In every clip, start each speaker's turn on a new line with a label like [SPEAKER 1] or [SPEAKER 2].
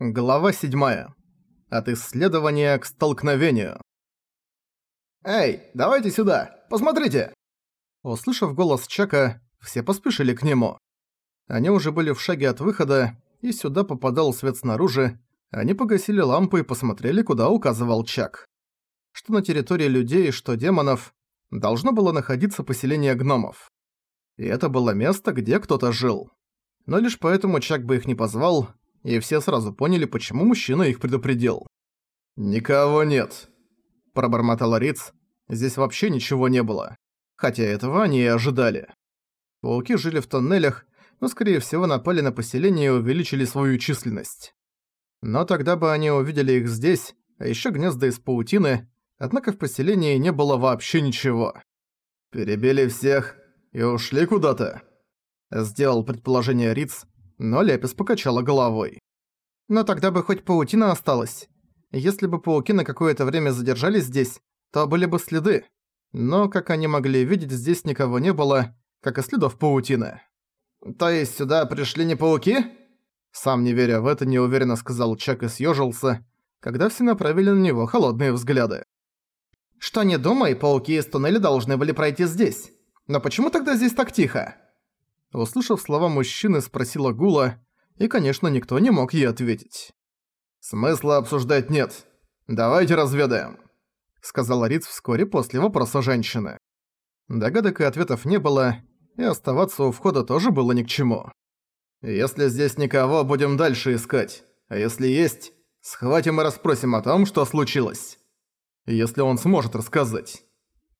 [SPEAKER 1] Глава 7. От исследования к столкновению. «Эй, давайте сюда! Посмотрите!» Услышав голос Чака, все поспешили к нему. Они уже были в шаге от выхода, и сюда попадал свет снаружи. Они погасили лампы и посмотрели, куда указывал Чак. Что на территории людей, что демонов, должно было находиться поселение гномов. И это было место, где кто-то жил. Но лишь поэтому Чак бы их не позвал, и все сразу поняли, почему мужчина их предупредил. «Никого нет», – пробормотал Риц. Здесь вообще ничего не было. Хотя этого они и ожидали. Пауки жили в тоннелях, но скорее всего напали на поселение и увеличили свою численность. Но тогда бы они увидели их здесь, а еще гнезда из паутины, однако в поселении не было вообще ничего. «Перебили всех и ушли куда-то», – сделал предположение Риц, но Лепис покачала головой. Но тогда бы хоть паутина осталась. Если бы пауки на какое-то время задержались здесь, то были бы следы. Но, как они могли видеть, здесь никого не было, как и следов паутины. «То есть сюда пришли не пауки?» Сам не веря в это, неуверенно сказал Чак и съёжился, когда все направили на него холодные взгляды. «Что не думай, пауки из туннеля должны были пройти здесь. Но почему тогда здесь так тихо?» Услышав слова мужчины, спросила Гула, и, конечно, никто не мог ей ответить. «Смысла обсуждать нет. Давайте разведаем», — сказала Риц вскоре после вопроса женщины. Догадок и ответов не было, и оставаться у входа тоже было ни к чему. «Если здесь никого, будем дальше искать. А если есть, схватим и расспросим о том, что случилось. Если он сможет рассказать».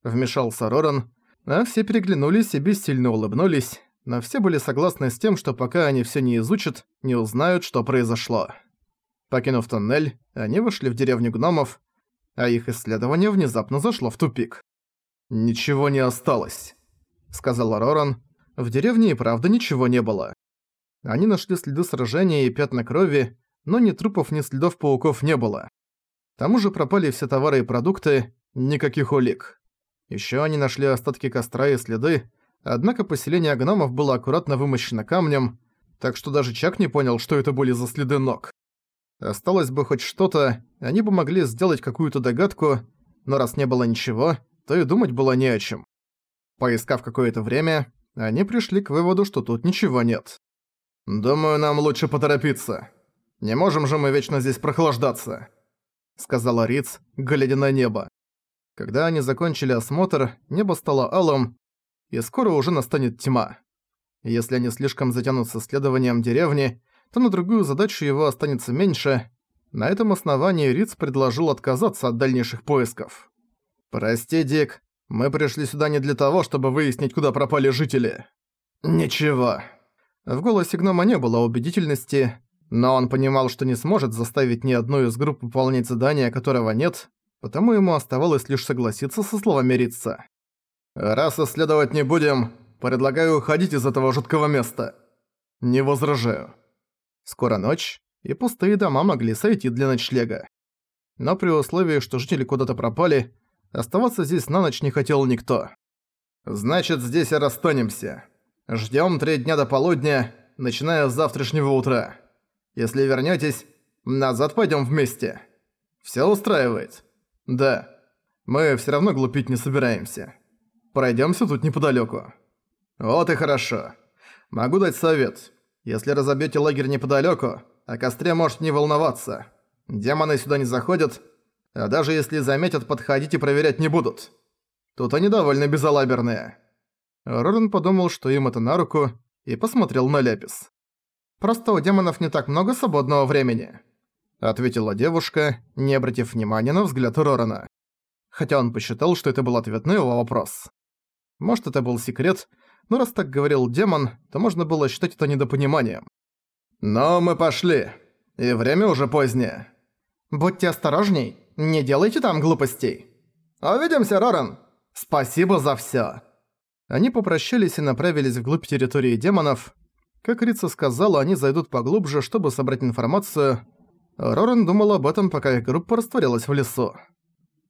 [SPEAKER 1] Вмешался Роран, а все переглянулись и бессильно улыбнулись, но все были согласны с тем, что пока они все не изучат, не узнают, что произошло. Покинув тоннель, они вышли в деревню гномов, а их исследование внезапно зашло в тупик. «Ничего не осталось», — сказал Роран. В деревне и правда ничего не было. Они нашли следы сражения и пятна крови, но ни трупов, ни следов пауков не было. К тому же пропали все товары и продукты, никаких улик. Ещё они нашли остатки костра и следы, Однако поселение гномов было аккуратно вымощено камнем, так что даже Чак не понял, что это были за следы ног. Осталось бы хоть что-то, они бы могли сделать какую-то догадку, но раз не было ничего, то и думать было не о чем. Поискав какое-то время, они пришли к выводу, что тут ничего нет. «Думаю, нам лучше поторопиться. Не можем же мы вечно здесь прохлаждаться», — сказала Риц, глядя на небо. Когда они закончили осмотр, небо стало алым, и скоро уже настанет тьма. Если они слишком затянутся следованием деревни, то на другую задачу его останется меньше. На этом основании Риц предложил отказаться от дальнейших поисков. «Прости, Дик, мы пришли сюда не для того, чтобы выяснить, куда пропали жители». «Ничего». В голосе гнома не было убедительности, но он понимал, что не сможет заставить ни одну из групп выполнять задание, которого нет, потому ему оставалось лишь согласиться со словами Рица. «Раз исследовать не будем, предлагаю уходить из этого жуткого места». «Не возражаю». Скоро ночь, и пустые дома могли сойти для ночлега. Но при условии, что жители куда-то пропали, оставаться здесь на ночь не хотел никто. «Значит, здесь и расстанемся. Ждём три дня до полудня, начиная с завтрашнего утра. Если вернётесь, назад пойдём вместе. Всё устраивает?» «Да. Мы всё равно глупить не собираемся». Пройдёмся тут неподалёку. Вот и хорошо. Могу дать совет. Если разобьёте лагерь неподалёку, о костре можете не волноваться. Демоны сюда не заходят, а даже если заметят, подходить и проверять не будут. Тут они довольно безалаберные. Рорен подумал, что им это на руку, и посмотрел на Ляпис. «Просто у демонов не так много свободного времени», — ответила девушка, не обратив внимания на взгляд Рорена. Хотя он посчитал, что это был ответ на его вопрос. Может, это был секрет, но раз так говорил демон, то можно было считать это недопониманием. «Но мы пошли, и время уже позднее». «Будьте осторожней, не делайте там глупостей». «Увидимся, Роран! Спасибо за всё!» Они попрощались и направились вглубь территории демонов. Как Рица сказала, они зайдут поглубже, чтобы собрать информацию. Роран думал об этом, пока их группа растворилась в лесу.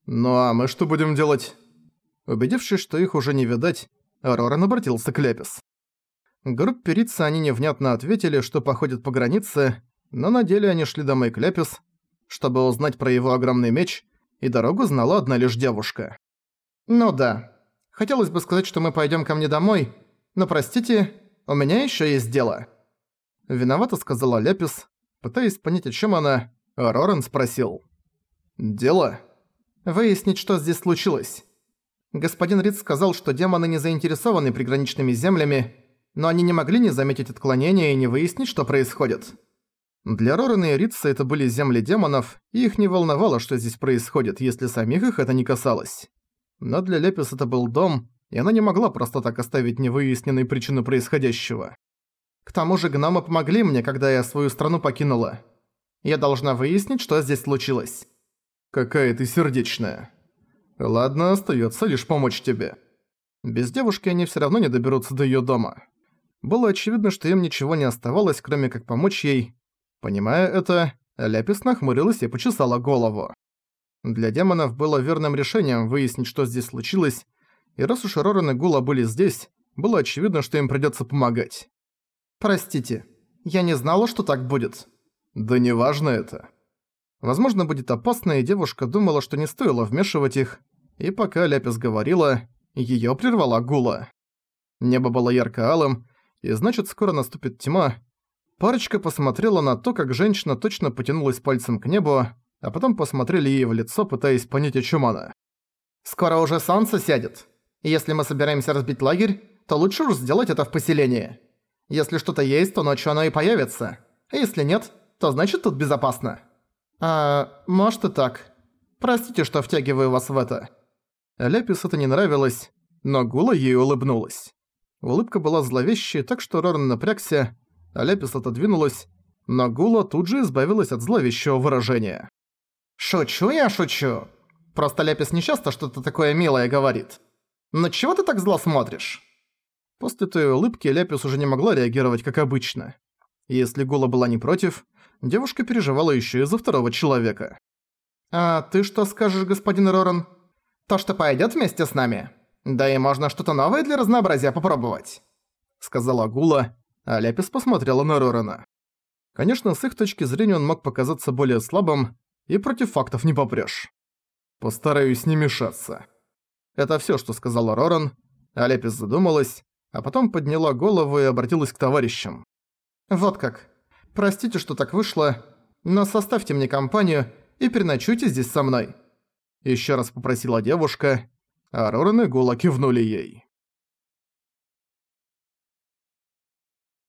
[SPEAKER 1] «Ну а мы что будем делать?» Убедившись, что их уже не видать, Роран обратился к Лепис. Группе Рица они невнятно ответили, что походят по границе, но на деле они шли домой к Лепис, чтобы узнать про его огромный меч, и дорогу знала одна лишь девушка. «Ну да. Хотелось бы сказать, что мы пойдём ко мне домой, но простите, у меня ещё есть дело». Виновато сказала Лепис, пытаясь понять, о чём она, Рорен спросил. «Дело?» «Выяснить, что здесь случилось. Господин Рид сказал, что демоны не заинтересованы приграничными землями, но они не могли не заметить отклонения и не выяснить, что происходит». Для Рорена и Ритса это были земли демонов, и их не волновало, что здесь происходит, если самих их это не касалось. Но для Лепис это был дом, и она не могла просто так оставить невыясненной причину происходящего. К тому же гномы помогли мне, когда я свою страну покинула. Я должна выяснить, что здесь случилось. Какая ты сердечная. Ладно, остается лишь помочь тебе. Без девушки они все равно не доберутся до ее дома. Было очевидно, что им ничего не оставалось, кроме как помочь ей, Понимая это, Ляпис нахмурилась и почесала голову. Для демонов было верным решением выяснить, что здесь случилось, и раз уж Роран и Гула были здесь, было очевидно, что им придётся помогать. «Простите, я не знала, что так будет». «Да неважно это». Возможно, будет опасно, и девушка думала, что не стоило вмешивать их, и пока Ляпис говорила, её прервала Гула. Небо было ярко-алым, и значит, скоро наступит тьма, Парочка посмотрела на то, как женщина точно потянулась пальцем к небу, а потом посмотрели ей в лицо, пытаясь понять, о чем она. «Скоро уже солнце сядет. Если мы собираемся разбить лагерь, то лучше уж сделать это в поселении. Если что-то есть, то ночью оно и появится. А если нет, то значит тут безопасно». «А, может и так. Простите, что втягиваю вас в это». Ляпис это не нравилось, но Гула ей улыбнулась. Улыбка была зловещей, так что Роран напрягся, а Лепис отодвинулась, но Гула тут же избавилась от зловещего выражения. «Шучу я, шучу. Просто Лепис нечасто что-то такое милое говорит. Но чего ты так зло смотришь?» После той улыбки Лепис уже не могла реагировать как обычно. Если Гула была не против, девушка переживала ещё из-за второго человека. «А ты что скажешь, господин Роран? То, что пойдёт вместе с нами? Да и можно что-то новое для разнообразия попробовать», — сказала Гула, а Ляпис посмотрела на Рорана. Конечно, с их точки зрения он мог показаться более слабым, и против фактов не попрёшь. «Постараюсь не мешаться». Это всё, что сказала Роран, а Ляпис задумалась, а потом подняла голову и обратилась к товарищам. «Вот как. Простите, что так вышло, но составьте мне компанию и переночуйте здесь со мной». Ещё раз попросила девушка, а Роран и Гула кивнули ей.